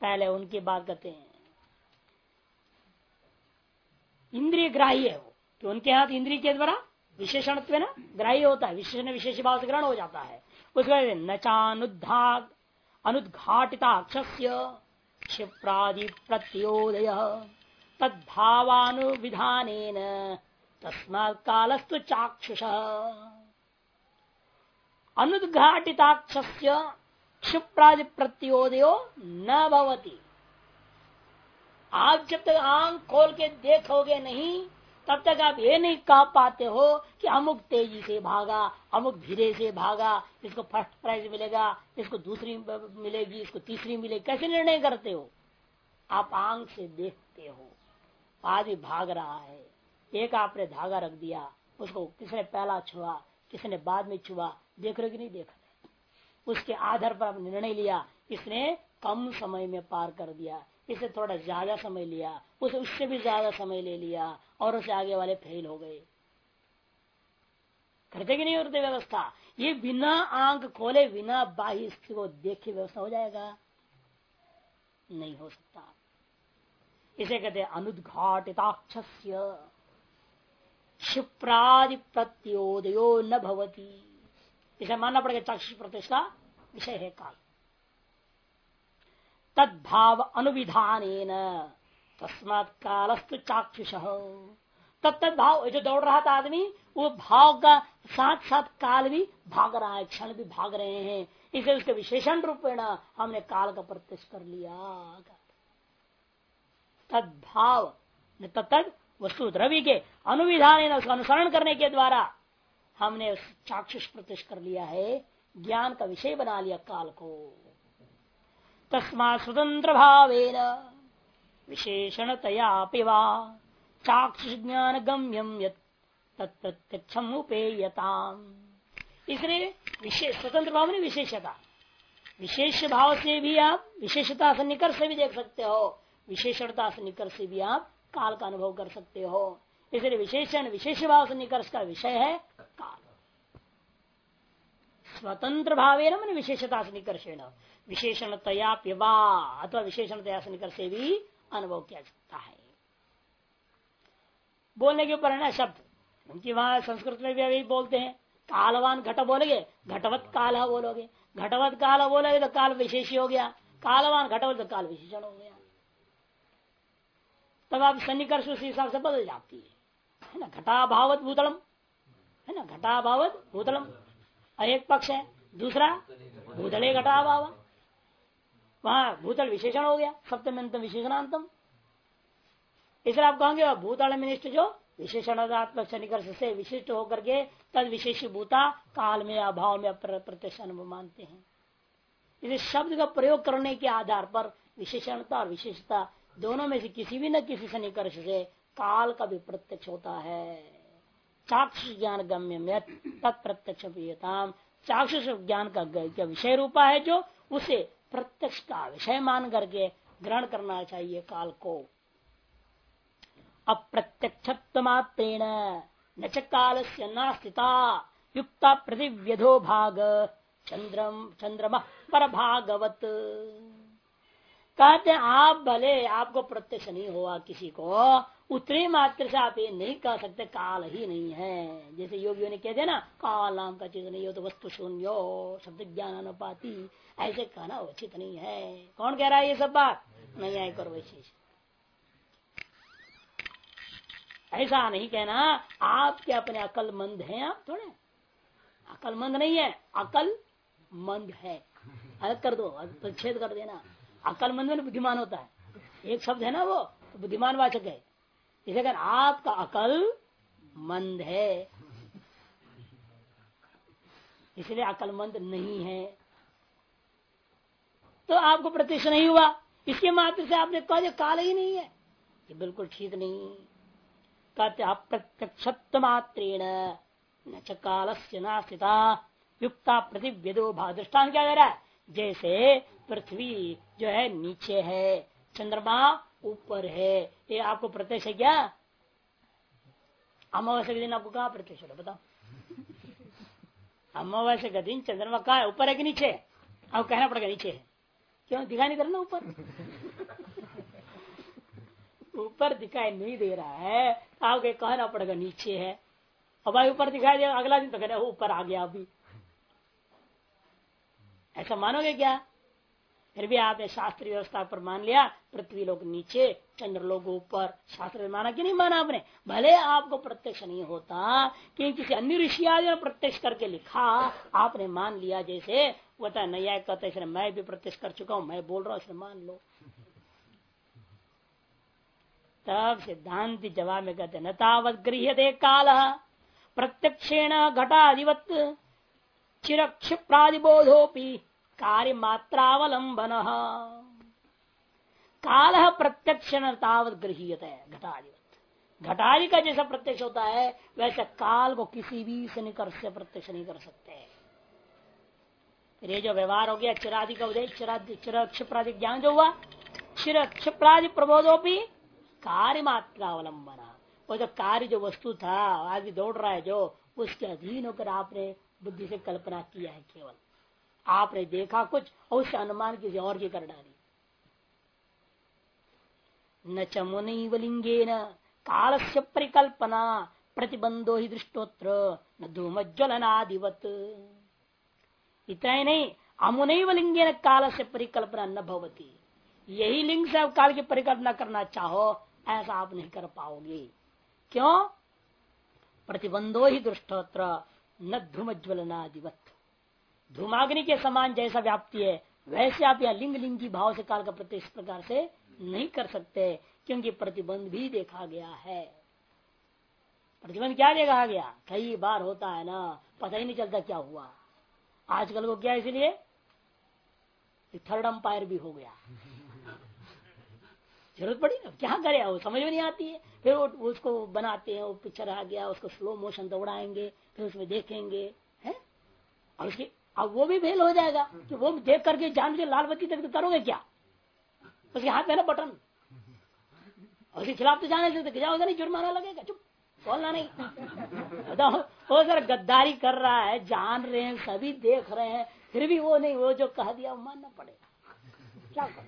S1: पहले उनकी बात करते हैं। इंद्रिय ग्राही है वो। तो उनके हाथ इंद्रिय के द्वारा विशेषण ना ग्राही होता है। विशेषण विशेष भाव से ग्रहण हो जाता है। उसके बाद नचानुद्धाग अनुद्घाटिता अक्षस्य क्षिप्रादि प्रत्योदय तद्भावानुविधान तस्मा कालस्तु चाक्षुष। अनुद्घाटिताक्ष क्षिप्रादि प्रत्योदयो न भवती। आप जब तक आँख खोल के देखोगे नहीं, तब तक आप ये नहीं कह पाते हो कि अमुक तेज़ी से भागा, अमुक धीरे से भागा, इसको फ़र्स्ट प्राइज मिलेगा, इसको दूसरी मिलेगी, इसको तीसरी मिलेगी। कैसे निर्णय करते हो? आप आँख से देखते हो। आदि भाग रहा है। एक आपने धागा रख दिया, उसको किसने पहला छुआ, किसने बाद में छुआ देख रहे कि नहीं देख? रहे उसके आधार पर आप निर्णय लिया, इसने कम समय में पार कर दिया। इसे थोड़ा ज़्यादा समय लिया, उसे उससे भी ज़्यादा समय ले लिया और उसे आगे वाले फेल हो गए। करते कि नहीं होते व्यवस्था? ये बिना आँख खोले, बिना बाह्य स्थिति को देखे व्यवस्था हो जाएगा? नहीं हो सकता। इसे कहते अनुद्घाटिताक्षस्य। क्षिप्रादि प्रत्योदयो न भवती। इसे मानना पड़ेगा चाक्षुष प्रतिष्ठा विषय है काल। तद्भाव अनुविधान तस्मात कालस्तु चाक्षुष। तब तद भाव जो दौड़ रहा था आदमी, वो भाव का साथ साथ काल भी भाग रहा है, क्षण भी भाग रहे हैं। इसे उसके विशेषण रूपेण हमने काल का प्रत्यक्ष कर लिया। तद्भाव तद वस्तु द्रव्य के अनुविधान उसका अनुसरण करने के द्वारा हमने चाक्षुष प्रतिष्ठ कर लिया है। ज्ञान का विषय बना लिया काल को। तस्मा स्वतंत्र भाव विशेषणतया चाक्षुष ज्ञान गम्यम तत्प्रत्यक्षम उपेयताम इसलिए विशेष स्वतंत्र भाव में विशेषता। विशेष भाव से भी आप विशेषता से निकट से भी देख सकते हो विशेषणता से निकट से भी आप काल का अनुभव कर सकते हो इसलिए विशेषण विशेष भाव से निकर्ष का विषय है काल। स्वतंत्र भावे न मैंने विशेषता से निकर्षण विशेषण तया पिवा अथवा विशेषण तया से निकर्ष से भी अनुभव किया जाता है। बोलने के ऊपर है ना शब्द। उनकी वहाँ संस्कृत में भी अभी बोलते हैं। कालवान घट बोलोगे, घटवत काल बोलोगे। घटवत काल बोलोगे तो काल विशेष हो गया। कालवान घटवत तो काल विशेषण हो गया। तब आप सन्निकर्ष उस हिसाब से बदल जाती है। है ना, घटाभावत भूतलम। है ना, घटाभावत भूतलम। एक पक्ष है, दूसरा भूतले घटाभाव वहाँ भूतल विशेषण हो गया सप्तम विशेषणांतम। इसलिए आप कहोगे भूतल मिनिष्ठ जो विशेषणात्मक निकर्ष से विशिष्ट होकर के तद विशेष भूता काल में अभाव में प्रत्यक्ष अनुभव मानते हैं। इस शब्द का प्रयोग करने के आधार पर विशेषणता और विशेषता दोनों में से किसी भी न किसी सन्निकर्ष से काल का भी प्रत्यक्ष होता है। चाक्षुष ज्ञान गम्य में तत्प्रत्यक्ष चाक्षुष ज्ञान का विषय रूपा है जो उसे प्रत्यक्ष का विषय मान करके ग्रहण करना चाहिए काल को। अप्रत्यक्ष न काल से नास्तिता युक्ता प्रतिव्यधो भाग। चंद्रम चंद्रमा पर भागवत कहते हैं, आप भले आपको प्रत्यक्ष नहीं हुआ किसी को उतनी मात्र से आप ये नहीं कह सकते, काल ही नहीं है। जैसे योगियों ने कहते ना, काल नाम का चीज़ नहीं हो तो वस्तु शून्य, शब्द ज्ञान अनुपाति, ऐसे कहना उचित नहीं है। कौन कह रहा है ये सब बात? नहीं आए करो वैसे ऐसा नहीं कहना, आपके अपने अकल मंद है आप, थोड़े। अकल मंद नहीं है अकल मंद है। अलग कर दो छेद कर देना। अकलमंद में बुद्धिमान होता है। एक शब्द है ना वो तो बुद्धिमान वाचक है। इसे अगर आपका अकल मंद है, इसलिए अकलमंद नहीं है तो आपको प्रत्यक्ष नहीं हुआ। इसके मात्र से आपने कहा जो काल ही नहीं है। ये बिल्कुल ठीक नहीं। कहते अप्रत्यक्ष मात्रेण न काल से युक्ता प्रतिव्यदो भाव दृष्टान क्या कह रहा है? जैसे पृथ्वी जो है नीचे है, चंद्रमा ऊपर है। ये आपको प्रत्यक्ष है क्या? अमावस्या के दिन आपको कहा प्रत्यक्ष है, बताओ। अमावस्या का दिन चंद्रमा कहा है, ऊपर है कि नीचे आपको कहना पड़ेगा नीचे है। क्यों? दिखाई नहीं दे रहा ना ऊपर? ऊपर दिखाई नहीं दे रहा है आपको कहना पड़ेगा नीचे है। और भाई ऊपर दिखाई दे अगला दिन तो कहना ऊपर आ गया अभी। ऐसा मानोगे क्या? फिर भी आपने शास्त्रीय व्यवस्था पर मान लिया, पृथ्वी लोग नीचे, चंद्र लोग ऊपर। शास्त्र माना कि नहीं माना आपने? भले आपको प्रत्यक्ष नहीं होता कि किसी अन्य ऋषि आदि ने प्रत्यक्ष करके लिखा, आपने मान लिया जैसे होता नया कहते मैं भी प्रत्यक्ष कर चुका हूँ, मैं बोल रहा हूँ मान लो। तब सिद्धांत जवाब में कहते न तावत गृह काल, प्रत्यक्षेण घटाधिवत चिर क्षिप्रादिबोधोपी कार्य मात्रावलंबन। काल प्रत्यक्ष है घटाधिवत घटादि का जैसा प्रत्यक्ष होता है, वैसे काल को किसी भी से से प्रत्यक्ष नहीं कर सकते। ये जो व्यवहार हो गया, चिरादि का उदय चिर क्षिप्रादि ज्ञान जो हुआ क्षीर क्षिप्रादि प्रबोधोपी कार्य मात्रावलंबन। वो जो कार्य, जो वस्तु था आदि दौड़ रहा है जो, उसके अधीन होकर आपने बुद्धि से कल्पना किया है केवल। आपने देखा कुछ, और उससे अनुमान किसी और की कर डाली। न चमुनि लिंगे न काल से परिकल्पना, प्रतिबंधो ही दृष्टोत्र, न धूमज्वलनादिवत इतना ही नहीं अमुनैव लिंगे न काल से परिकल्पना न भवती। यही लिंग से आप काल की परिकल्पना करना चाहो, ऐसा आप नहीं कर पाओगे। क्यों? प्रतिबंधो ही दृष्टोत्र, न धूमज्वलनादिवत धूमाग्नि के समान जैसा व्याप्ति है, वैसे आप यह लिंग लिंग की भाव से काल का प्रत्यक्ष प्रकार से नहीं कर सकते, क्योंकि प्रतिबंध भी देखा गया है। प्रतिबंध क्या देखा गया? कई बार होता है ना, पता ही नहीं चलता क्या हुआ। आजकल को क्या इसलिए? थर्ड अंपायर भी हो गया। ज़रूरत पड़ी ना, क्या करे, वो समझ में नहीं आती है। फिर वो उसको बनाते हैं, वो पिक्चर आ गया, उसको स्लो मोशन दौड़ाएँगे, फिर उसमें देखेंगे, है? और उसकी अब वो भी फेल हो जाएगा कि वो देख करके जान के लाल बत्ती तक तो करोगे क्या? उसके हाथ में ना बटन। उसके खिलाफ तो जाने से क्या नहीं जुर्माना लगेगा, चुप, बोलना नहीं। बताओ वो सर गद्दारी कर रहा है, जान रहे हैं, सभी देख रहे हैं, फिर भी वो नहीं, वो जो कह दिया, वो मानना पड़ेगा। क्या कर?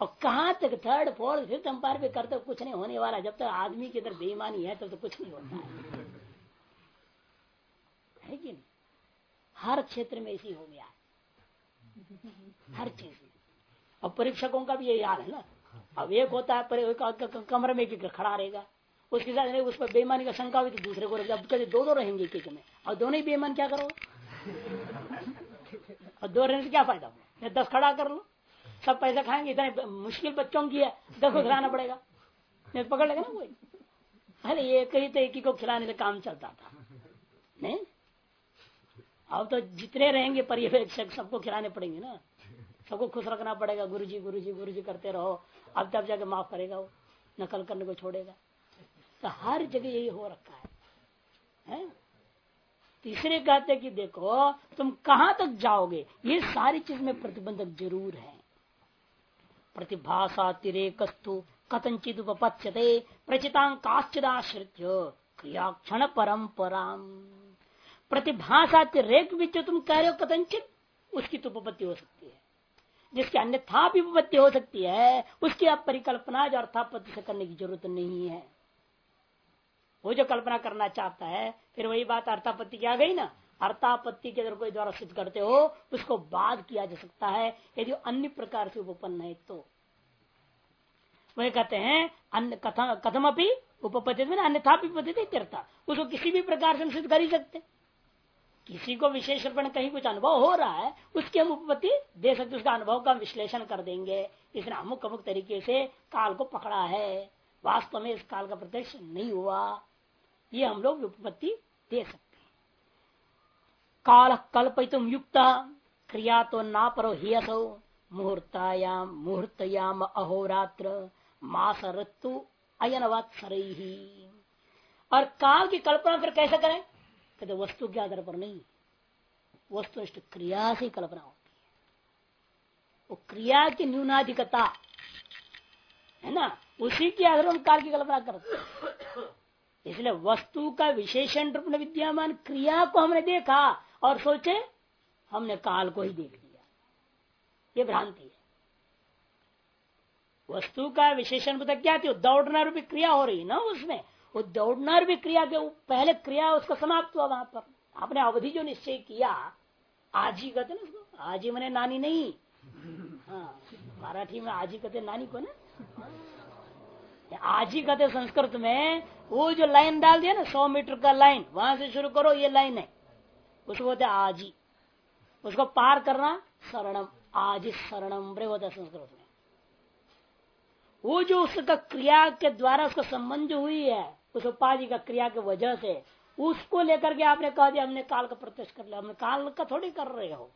S1: और कहाँ तक थर्ड फोर्थ फिफ्थ अंपायर भी करते कुछ नहीं होने वाला जब तक आदमी की तरफ़ बेईमानी है, तब तो तो कुछ नहीं होता है। हर क्षेत्र में ऐसी हो गया हर चीज़ और परीक्षकों का भी यही हाल है ना? अब एक होता है कमरे में एक खड़ा रहेगा। उसके साथ उस पर बेईमानी का शंका हुई तो दूसरे को अब कहते दो दो रहेंगे एक में। और दोनों ही बेईमान क्या करो और दो रहने से क्या फ़ायदा दस खड़ा कर लो। सब पैसा खाएँगे, इतने मुश्किल बच्चों की है दस को खिलाना पड़ेगा। नहीं पकड़ लेगा ना कोई? अरे एक ही तो एक ही को खिलाने से काम चलता था। नहीं? अब तो जितने रहेंगे पर्यवेक्षक सबको खिलाने पड़ेंगे ना। सबको खुश रखना पड़ेगा गुरु जी गुरु जी गुरु जी करते रहो। अब तब जाके माफ़ करेगा वो नकल करने को छोड़ेगा। तो हर जगह यही हो रखा है, है? तीसरे कहते कि देखो तुम कहाँ तक जाओगे? ये सारी चीज़ में प्रतिबंधक ज़रूर है। प्रतिभाषातिरेकस्तु कथंचित उपपच्यते प्रचितांकाश्चिदाश्रित क्रिया क्षण परंपरा प्रतिभाषातिरेक भी तुम कह रहे हो कथंचित उसकी तो उपपत्ति हो सकती है। जिसकी अन्यथा भी उपपत्ति हो सकती है, उसकी आप परिकल्पना जो अर्थापत्ति से करने की ज़रूरत नहीं है। वो जो कल्पना करना चाहता है, फिर वही बात अर्थापत्ति की आ गई ना। अर्थापत्ति के अगर कोई द्वारा सिद्ध करते हो, उसको बाद किया जा सकता है, यदि अन्य प्रकार से उपपन्न है तो। वही कहते हैं, अन्य कथम अपनी उपपत्ति अन्यथा उसको किसी भी प्रकार से सिद्ध कर ही सकते। किसी को विशेष रूप में कहीं कुछ अनुभव हो रहा है, उसकी हम उपपत्ति दे सकते उसका अनुभव का विश्लेषण कर देंगे। इसने अमुक अमुक तरीके से काल को पकड़ा है। वास्तव में इस काल का प्रत्यक्ष नहीं हुआ। ये हम लोग उपपत्ति दे सकते हैं। काल कल्पितुम युक्त, क्रिया तो ना परो ही असो मुहूर्तायाम मुहूर्तयाम अहोरात्र, मास ऋतु अयन ही और काल की कल्पना फिर कैसे करें? कहते वस्तु के आधार पर नहीं, वस्तुनिष्ठ क्रिया से कल्पना होती है। वो क्रिया की न्यूनाधिकता, है ना, उसी के आधार पर काल की कल्पना करते इसलिए वस्तु का विशेषण रूप में विद्यमान क्रिया को हमने देखा और सोचे, हमने काल को ही देख लिया। ये भ्रांति है। वस्तु का विशेषण क्या थी? दौड़ना रूपी क्रिया हो रही ना उसमें। वो दौड़ना भी क्रिया के पहले क्रिया उसका समाप्त हुआ वहाँ पर। आपने अवधि जो निश्चय किया, आज ही कहते ना उसको, आज ही मैंने नानी नहीं। हाँ मराठी में आज ही कहते नानी को ना आज ही कहते संस्कृत में, वो जो लाइन डाल दिया ना, सौ मीटर का लाइन, वहाँ से शुरू करो, ये लाइन है। उसको बोलते आज ही। उसको पार करना, शरणम, आज शरणम होता संस्कृत में। वो जो उसका क्रिया के द्वारा उसको संबंध हुई है उस उपाधि का क्रिया की वजह से उसको लेकर के आपने कह दिया, हमने काल का प्रत्यक्ष कर लिया। हमने काल का थोड़ी कर रहे हो।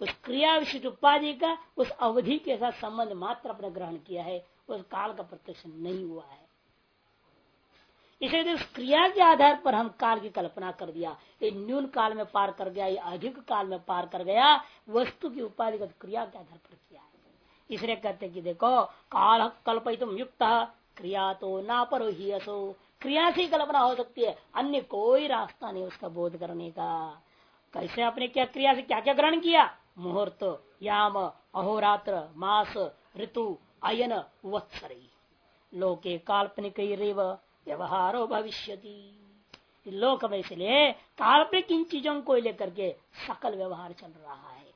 S1: उस क्रिया विशिष्ट उपाधि का, उस अवधि के साथ संबंध मात्र अपने ग्रहण किया है, उस काल का प्रत्यक्ष नहीं हुआ है। इसलिए उस क्रिया के आधार पर हम काल की कल्पना कर दिया। ये न्यून काल में पार कर गया, ये अधिक काल में पार कर गया, वस्तु की उपाधि का क्रिया के आधार पर किया है। इसलिए कहते कि देखो, काल कल्पित युक्त, क्रिया तो ना पर ही असो। क्रिया से ही कल्पना हो सकती है। अन्य कोई रास्ता नहीं, उसका बोध करने का। कैसे आपने क्या क्रिया से क्या क्या ग्रहण किया? मुहूर्त, याम, अहोरात्र, मास, ऋतु, अयन, वत्सरी। लोके काल्पनिक व्यवहारो भविष्य लोक में इसलिए काल्पनिक इन चीज़ों को लेकर के सकल व्यवहार चल रहा है।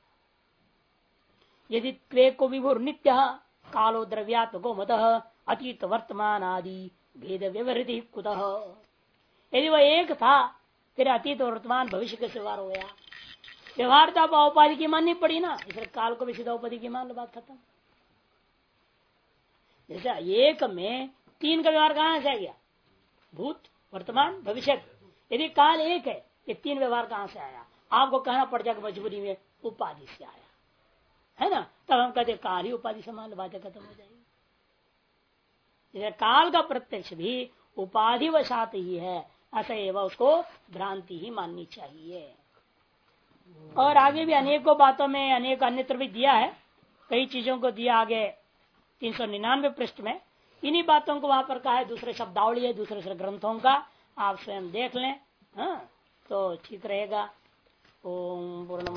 S1: यदि त्वे को विभुर नित्य कालो द्रव्यात्मको मत अतीत वर्तमान आदि भेद व्यवहृति कुतः? यदि वह एक था फिर अतीत और वर्तमान भविष्य के व्यवहार हो गया? व्यवहार तो आप औपाधि की माननी पड़ी ना, इसलिए काल को भी सीधा औपाधि की मान लो बात खत्म। जैसे एक में तीन का व्यवहार कहाँ से आ गया? भूत, वर्तमान, भविष्य। यदि काल एक है, ये तीन व्यवहार कहाँ से आया? आपको कहना पड़ जाएगा मजबूरी में, उपाधि से आया। है ना? तब हम कहते काल ही उपाधि समान बातें खत्म हो जाएगी। काल का प्रत्यक्ष भी उपाधि वशात ही है ऐसा एवं उसको भ्रांति ही माननी चाहिए। और आगे भी अनेकों बातों में अनेक अन्यत्र भी दिया है, कई चीज़ों को दिया आगे तीन सौ निन्यानवे पृष्ठ में। इन्हीं बातों को वहाँ पर कहा है, दूसरे शब्दावली है, दूसरे ग्रंथों का, आप स्वयं देख लें हाँ तो ठीक रहेगा। ओम पूर्ण